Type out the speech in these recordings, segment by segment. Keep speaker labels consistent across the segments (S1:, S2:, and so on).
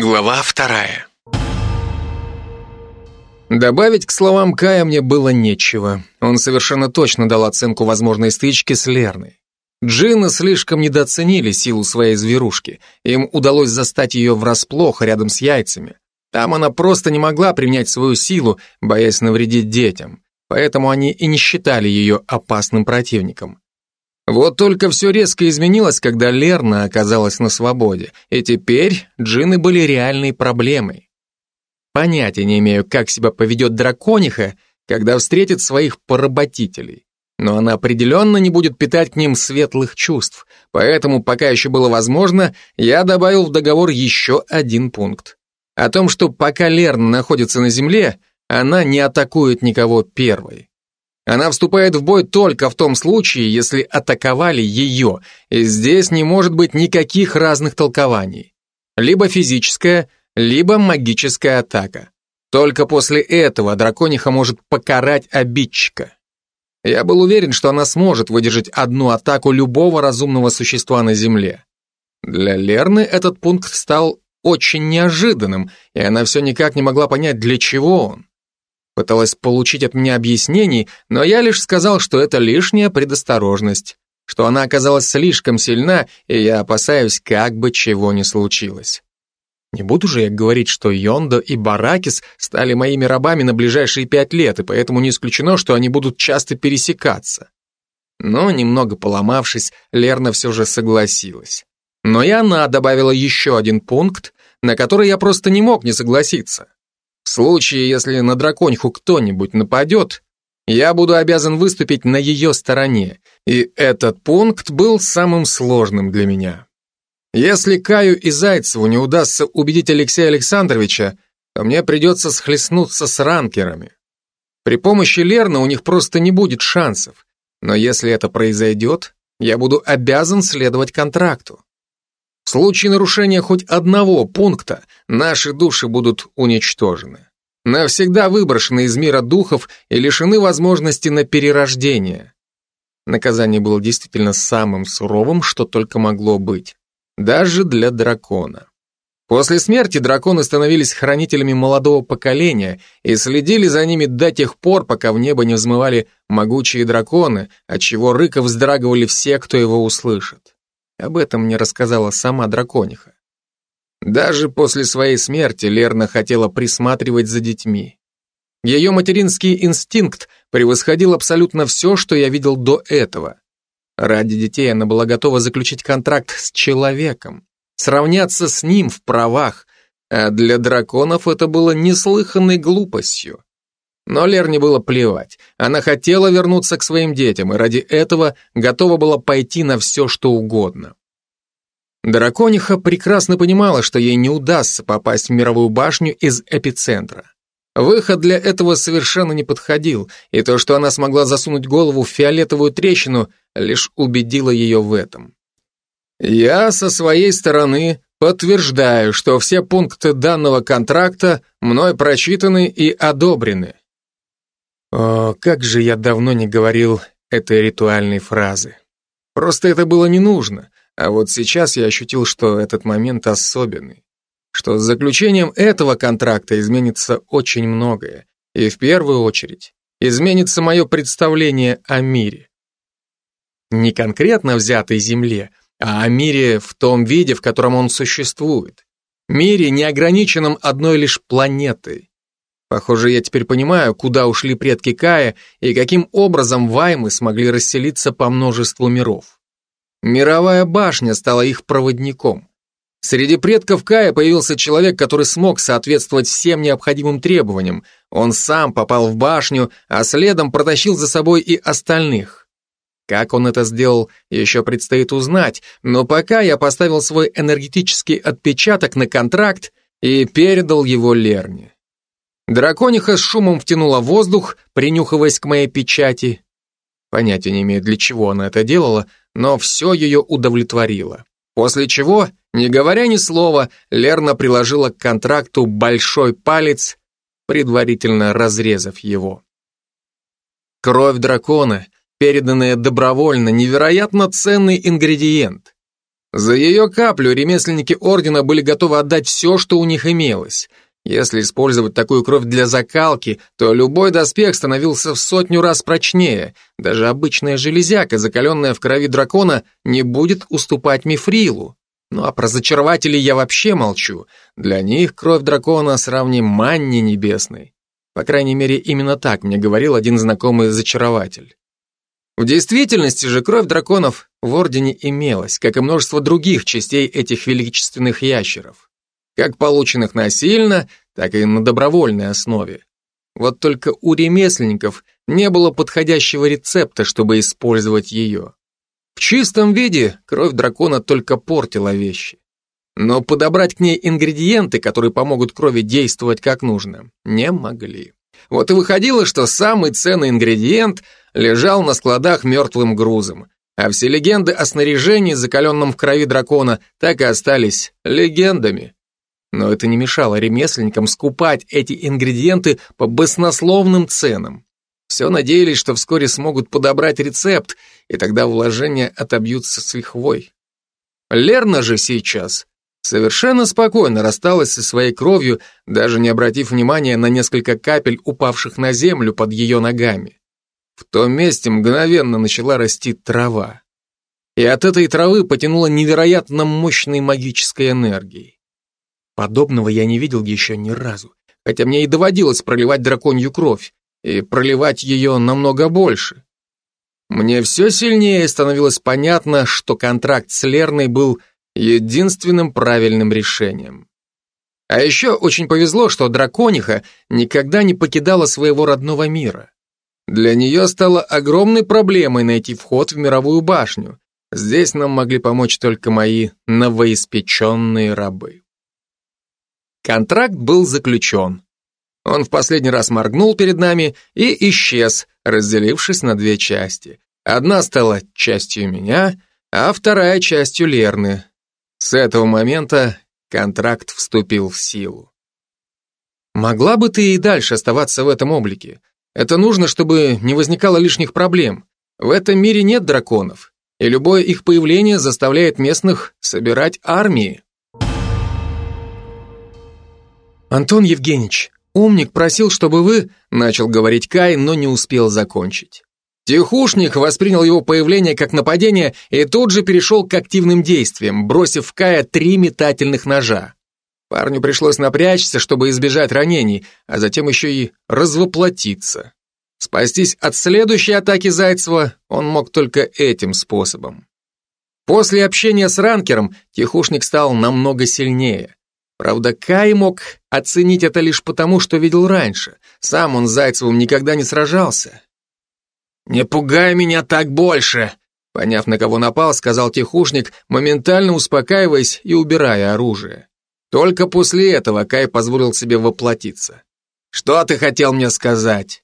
S1: Глава вторая.
S2: Добавить к словам Кая мне было нечего. Он совершенно точно дал оценку возможной стычки с Лерной. Джины слишком недооценили силу своей зверушки. Им удалось застать ее врасплох рядом с яйцами. Там она просто не могла применять свою силу, боясь навредить детям. Поэтому они и не считали ее опасным противником. Вот только все резко изменилось, когда Лерна оказалась на свободе, и теперь джины были реальной проблемой. Понятия не имею, как себя поведет дракониха, когда встретит своих поработителей. Но она определенно не будет питать к ним светлых чувств, поэтому, пока еще было возможно, я добавил в договор еще один пункт. О том, что пока Лерна находится на земле, она не атакует никого первой. Она вступает в бой только в том случае, если атаковали ее, и здесь не может быть никаких разных толкований. Либо физическая, либо магическая атака. Только после этого дракониха может покарать обидчика. Я был уверен, что она сможет выдержать одну атаку любого разумного существа на Земле. Для Лерны этот пункт стал очень неожиданным, и она все никак не могла понять, для чего он. Пыталась получить от меня объяснений, но я лишь сказал, что это лишняя предосторожность, что она оказалась слишком сильна, и я опасаюсь, как бы чего ни случилось. Не буду же я говорить, что Йондо и Баракис стали моими рабами на ближайшие пять лет, и поэтому не исключено, что они будут часто пересекаться. Но, немного поломавшись, Лерна все же согласилась. Но и она добавила еще один пункт, на который я просто не мог не согласиться. В случае, если на драконьху кто-нибудь нападет, я буду обязан выступить на ее стороне, и этот пункт был самым сложным для меня. Если Каю и Зайцеву не удастся убедить Алексея Александровича, то мне придется схлестнуться с ранкерами. При помощи Лерна у них просто не будет шансов, но если это произойдет, я буду обязан следовать контракту. В случае нарушения хоть одного пункта наши души будут уничтожены. Навсегда выброшены из мира духов и лишены возможности на перерождение. Наказание было действительно самым суровым, что только могло быть. Даже для дракона. После смерти драконы становились хранителями молодого поколения и следили за ними до тех пор, пока в небо не взмывали могучие драконы, отчего рыка вздрагивали все, кто его услышит. Об этом мне рассказала сама дракониха. Даже после своей смерти Лерна хотела присматривать за детьми. Ее материнский инстинкт превосходил абсолютно все, что я видел до этого. Ради детей она была готова заключить контракт с человеком, сравняться с ним в правах, а для драконов это было неслыханной глупостью. Но Лерне было плевать. Она хотела вернуться к своим детям, и ради этого готова была пойти на все, что угодно. Дракониха прекрасно понимала, что ей не удастся попасть в мировую башню из эпицентра. Выход для этого совершенно не подходил, и то, что она смогла засунуть голову в фиолетовую трещину, лишь убедило ее в этом. Я со своей стороны подтверждаю, что все пункты данного контракта мной прочитаны и одобрены. О, как же я давно не говорил этой ритуальной фразы. Просто это было не нужно, а вот сейчас я ощутил, что этот момент особенный. Что с заключением этого контракта изменится очень многое. И в первую очередь изменится мое представление о мире. Не конкретно взятой Земле, а о мире в том виде, в котором он существует. Мире, не ограниченном одной лишь планетой. Похоже, я теперь понимаю, куда ушли предки Кая и каким образом ваймы смогли расселиться по множеству миров. Мировая башня стала их проводником. Среди предков Кая появился человек, который смог соответствовать всем необходимым требованиям. Он сам попал в башню, а следом протащил за собой и остальных. Как он это сделал, еще предстоит узнать, но пока я поставил свой энергетический отпечаток на контракт и передал его Лерне. Дракониха с шумом втянула воздух, принюхиваясь к моей печати. Понятия не имею, для чего она это делала, но все ее удовлетворило. После чего, не говоря ни слова, Лерна приложила к контракту большой палец, предварительно разрезав его. Кровь дракона, переданная добровольно, невероятно ценный ингредиент. За ее каплю ремесленники Ордена были готовы отдать все, что у них имелось. Если использовать такую кровь для закалки, то любой доспех становился в сотню раз прочнее. Даже обычная железяка, закаленная в крови дракона, не будет уступать мифрилу. Ну а про зачарователей я вообще молчу. Для них кровь дракона сравни манне небесной. По крайней мере, именно так мне говорил один знакомый зачарователь. В действительности же кровь драконов в Ордене имелась, как и множество других частей этих величественных ящеров. Как полученных насильно, так и на добровольной основе. Вот только у ремесленников не было подходящего рецепта, чтобы использовать ее. В чистом виде кровь дракона только портила вещи. Но подобрать к ней ингредиенты, которые помогут крови действовать как нужно, не могли. Вот и выходило, что самый ценный ингредиент лежал на складах мертвым грузом, а все легенды о снаряжении, закаленном в крови дракона, так и остались легендами. Но это не мешало ремесленникам скупать эти ингредиенты по баснословным ценам. Все надеялись, что вскоре смогут подобрать рецепт, и тогда вложения отобьются с лихвой. Лерна же сейчас совершенно спокойно рассталась со своей кровью, даже не обратив внимания на несколько капель, упавших на землю под ее ногами. В том месте мгновенно начала расти трава. И от этой травы потянуло невероятно мощной магической энергией. Подобного я не видел еще ни разу, хотя мне и доводилось проливать драконью кровь, и проливать ее намного больше. Мне все сильнее становилось понятно, что контракт с Лерной был единственным правильным решением. А еще очень повезло, что дракониха никогда не покидала своего родного мира. Для нее стало огромной проблемой найти вход в мировую башню. Здесь нам могли помочь только мои новоиспеченные рабы. Контракт был заключен. Он в последний раз моргнул перед нами и исчез, разделившись на две части. Одна стала частью меня, а вторая частью Лерны. С этого момента контракт вступил в силу. Могла бы ты и дальше оставаться в этом облике. Это нужно, чтобы не возникало лишних проблем. В этом мире нет драконов, и любое их появление заставляет местных собирать армии. Антон Евгеньевич, умник просил, чтобы вы, начал говорить Кай, но не успел закончить. Тихушник воспринял его появление как нападение и тут же перешел к активным действиям, бросив в Кая три метательных ножа. Парню пришлось напрячься, чтобы избежать ранений, а затем еще и развоплотиться. Спастись от следующей атаки Зайцева он мог только этим способом. После общения с ранкером Тихушник стал намного сильнее. Правда, Кай мог оценить это лишь потому, что видел раньше. Сам он с Зайцевым никогда не сражался. «Не пугай меня так больше!» Поняв, на кого напал, сказал тихушник, моментально успокаиваясь и убирая оружие. Только после этого Кай позволил себе воплотиться. «Что ты хотел мне сказать?»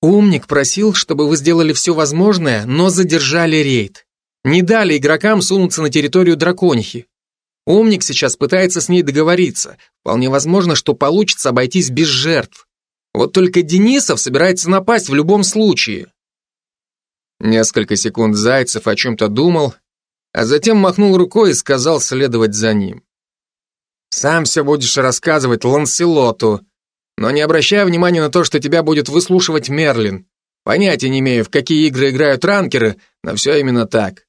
S2: «Умник просил, чтобы вы сделали все возможное, но задержали рейд. Не дали игрокам сунуться на территорию драконихи. Умник сейчас пытается с ней договориться. Вполне возможно, что получится обойтись без жертв. Вот только Денисов собирается напасть в любом случае. Несколько секунд Зайцев о чем-то думал, а затем махнул рукой и сказал следовать за ним. «Сам все будешь рассказывать Ланселоту, но не обращай внимания на то, что тебя будет выслушивать Мерлин. Понятия не имею, в какие игры играют ранкеры, но все именно так.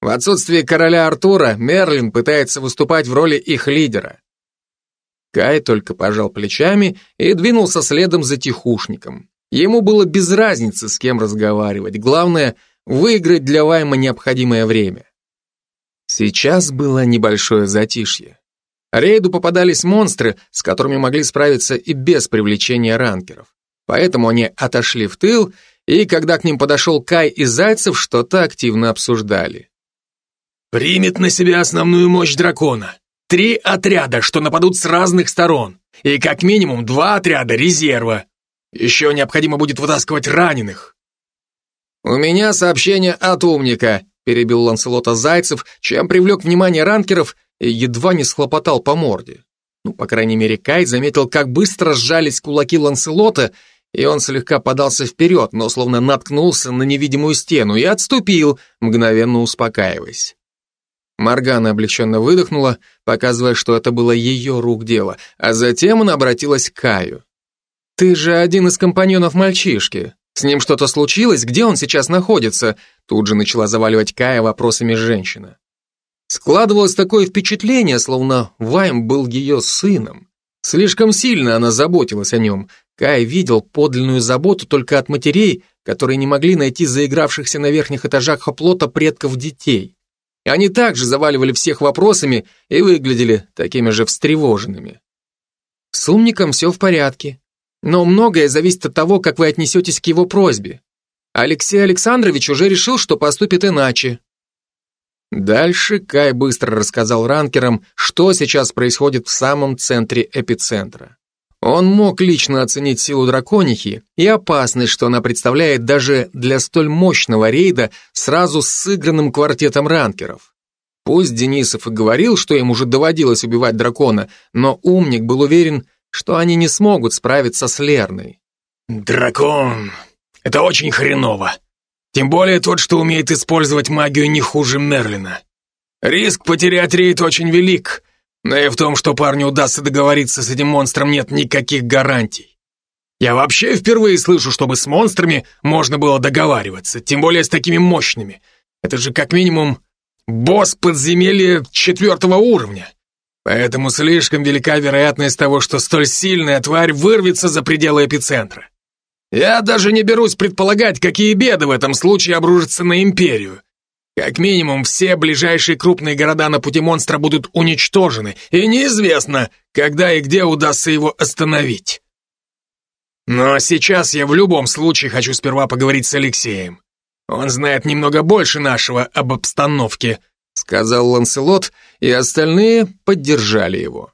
S2: В отсутствие короля Артура Мерлин пытается выступать в роли их лидера. Кай только пожал плечами и двинулся следом за тихушником. Ему было без разницы, с кем разговаривать. Главное — выиграть для Вайма необходимое время. Сейчас было небольшое затишье. Рейду попадались монстры, с которыми могли справиться и без привлечения ранкеров. Поэтому они отошли в тыл, и когда к ним подошел Кай и Зайцев, что-то активно обсуждали.
S1: «Примет на себя основную мощь дракона. Три отряда, что нападут с разных сторон, и как минимум два отряда резерва. Еще необходимо будет вытаскивать раненых.
S2: У меня сообщение от умника, перебил Ланселота Зайцев, чем привлек внимание ранкеров и едва не схлопотал по морде. Ну, по крайней мере, Кай заметил, как быстро сжались кулаки Ланселота, и он слегка подался вперед, но словно наткнулся на невидимую стену и отступил, мгновенно успокаиваясь. Моргана облегченно выдохнула, показывая, что это было ее рук дело, а затем она обратилась к Каю. «Ты же один из компаньонов мальчишки. С ним что-то случилось? Где он сейчас находится?» Тут же начала заваливать Кая вопросами женщина. Складывалось такое впечатление, словно Вайм был ее сыном. Слишком сильно она заботилась о нем. Кай видел подлинную заботу только от матерей, которые не могли найти заигравшихся на верхних этажах оплота предков детей. Они также заваливали всех вопросами и выглядели такими же встревоженными. С умником все в порядке, но многое зависит от того, как вы отнесетесь к его просьбе. Алексей Александрович уже решил, что поступит иначе. Дальше Кай быстро рассказал ранкерам, что сейчас происходит в самом центре эпицентра. Он мог лично оценить силу драконихи и опасность, что она представляет даже для столь мощного рейда сразу с сыгранным квартетом ранкеров. Пусть Денисов и говорил, что им уже доводилось убивать дракона, но умник был уверен, что они не смогут справиться с Лерной.
S1: «Дракон! Это очень хреново. Тем более тот, что умеет использовать магию не хуже Мерлина. Риск потерять рейд очень велик, но и в том, что парню удастся договориться с этим монстром, нет никаких гарантий. Я вообще впервые слышу, чтобы с монстрами можно было договариваться, тем более с такими мощными. Это же как минимум босс подземелья четвертого уровня. Поэтому слишком велика вероятность того, что столь сильная тварь вырвется за пределы эпицентра. Я даже не берусь предполагать, какие беды в этом случае обрушатся на Империю. Как минимум, все ближайшие крупные города на пути монстра будут уничтожены, и неизвестно, когда и где удастся его остановить. Но сейчас я в любом случае хочу сперва поговорить с Алексеем. Он знает немного больше нашего об обстановке, сказал Ланселот, и остальные поддержали его.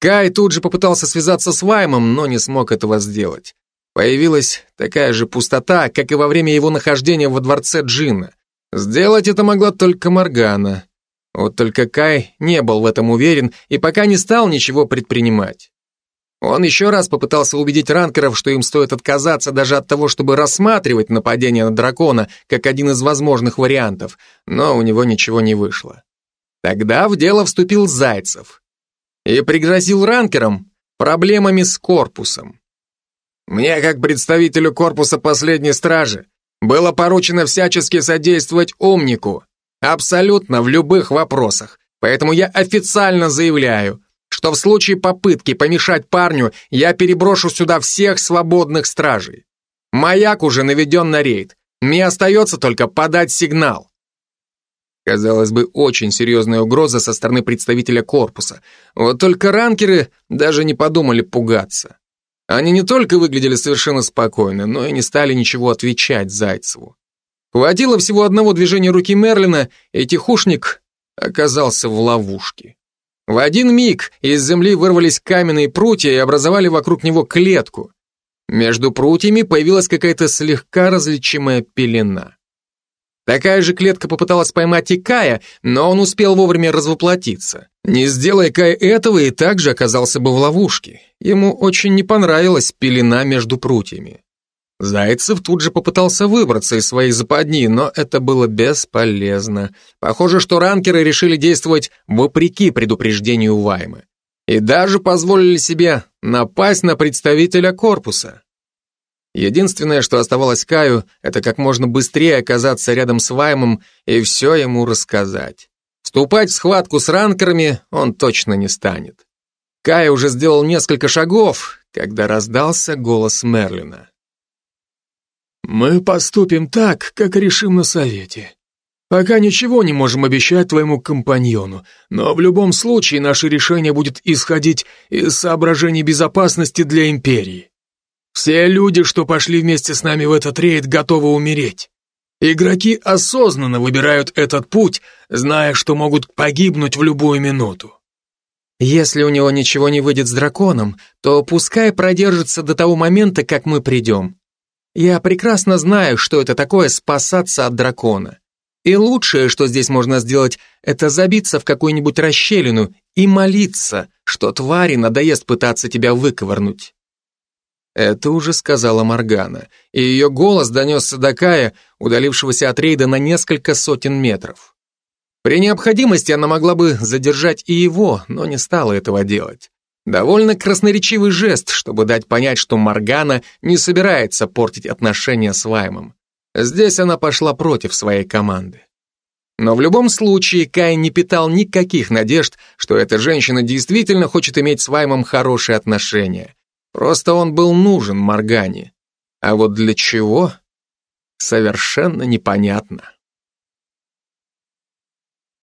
S2: Кай тут же попытался связаться с Ваймом, но не смог этого сделать. Появилась такая же пустота, как и во время его нахождения во дворце Джина. Сделать это могла только Моргана. Вот только Кай не был в этом уверен и пока не стал ничего предпринимать. Он еще раз попытался убедить ранкеров, что им стоит отказаться даже от того, чтобы рассматривать нападение на дракона как один из возможных вариантов, но у него ничего не вышло. Тогда в дело вступил Зайцев и пригрозил ранкерам проблемами с корпусом. «Мне, как представителю корпуса последней стражи, было поручено всячески содействовать умнику, абсолютно в любых вопросах, поэтому я официально заявляю, что в случае попытки помешать парню я переброшу сюда всех свободных стражей. Маяк уже наведен на рейд, мне остается только подать сигнал. Казалось бы, очень серьезная угроза со стороны представителя корпуса. Вот только ранкеры даже не подумали пугаться. Они не только выглядели совершенно спокойно, но и не стали ничего отвечать Зайцеву. Хватило всего одного движения руки Мерлина, и тихушник оказался в ловушке. В один миг из земли вырвались каменные прутья и образовали вокруг него клетку. Между прутьями появилась какая-то слегка различимая пелена. Такая же клетка попыталась поймать и Кая, но он успел вовремя развоплотиться. Не сделая Кай этого, и также оказался бы в ловушке. Ему очень не понравилась пелена между прутьями. Зайцев тут же попытался выбраться из своей западни, но это было бесполезно. Похоже, что ранкеры решили действовать вопреки предупреждению Ваймы. И даже позволили себе напасть на представителя корпуса. Единственное, что оставалось Каю, это как можно быстрее оказаться рядом с Ваймом и все ему рассказать. Вступать в схватку с ранкерами он точно не станет. Кай уже сделал несколько шагов, когда раздался голос Мерлина.
S1: «Мы поступим так, как решим на совете. Пока ничего не можем обещать твоему компаньону, но в любом случае наше решение будет исходить из соображений безопасности для Империи. Все люди, что пошли вместе с нами в этот рейд, готовы умереть. Игроки осознанно выбирают этот путь, зная, что могут погибнуть в любую минуту.
S2: Если у него ничего не выйдет с драконом, то пускай продержится до того момента, как мы придем. Я прекрасно знаю, что это такое спасаться от дракона. И лучшее, что здесь можно сделать, это забиться в какую-нибудь расщелину и молиться, что твари надоест пытаться тебя выковырнуть. Это уже сказала Моргана, и ее голос донесся до Кая, удалившегося от рейда на несколько сотен метров. При необходимости она могла бы задержать и его, но не стала этого делать. Довольно красноречивый жест, чтобы дать понять, что Моргана не собирается портить отношения с Ваймом. Здесь она пошла против своей команды. Но в любом случае Кай не питал никаких надежд, что эта женщина действительно хочет иметь с Ваймом хорошие отношения. Просто он был нужен Моргане. А вот для чего? Совершенно непонятно.